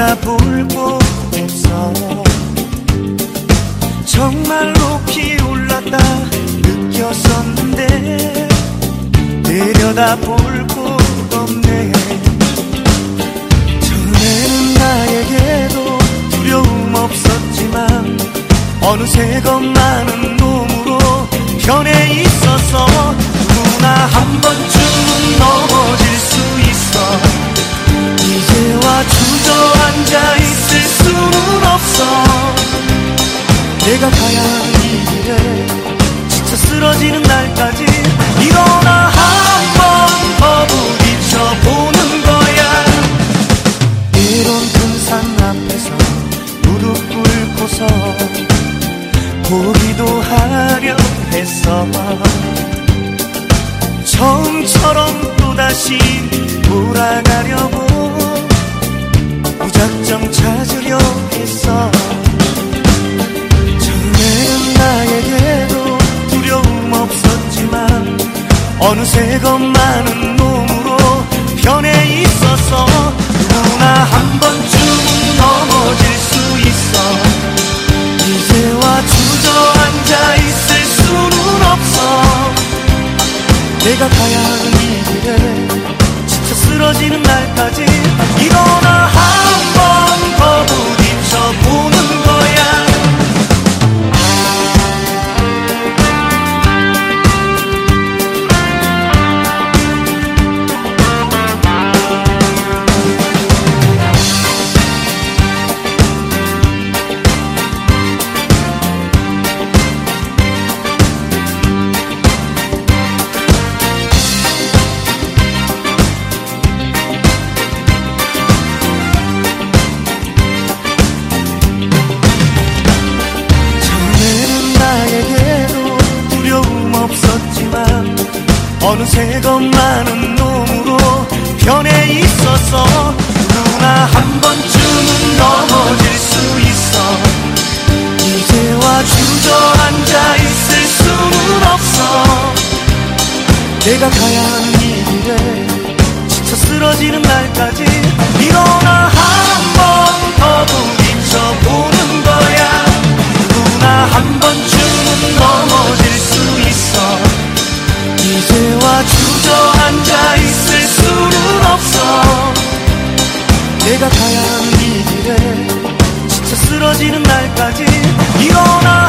볼 곳에서 정말 높이 올랐다 느꼈었는데 내려다 볼 곳 없네. 전에는 나에게도 두려움 없었지만 어느새 겁 많은 놈으로 변해 내가 가야 하는 이 길에 지쳐 쓰러지는 날까지 일어나 한번 더 부딪혀 보는 거야. 이런 큰 산 앞에서 무릎 꿇고서 보기도 하려 했어 처음처럼 또다시 돌아가려고 어느새 겁 많은 놈으로 변해 있어서 누구나 한 번쯤은 넘어질 수 있어. 이제와 주저앉아 있을 수는 없어. 내가 가야 하는 이 길에 지쳐 쓰러지는 날까지 일어나 어느새 겁 많은 놈으로 변해 있어서 누구나 한 번쯤은 넘어질 수 있어. 이제와 주저앉아 있을 수는 없어. 내가 가야 하는 이 길에 지쳐 쓰러지는 날까지 일어나 한 번 더 부딪혀 보는 거야. 누구나 한 번쯤 이제와 주저앉아 있을 수는 없어. 내가 가야 하는 이 길에 지쳐 쓰러지는 날까지 일어나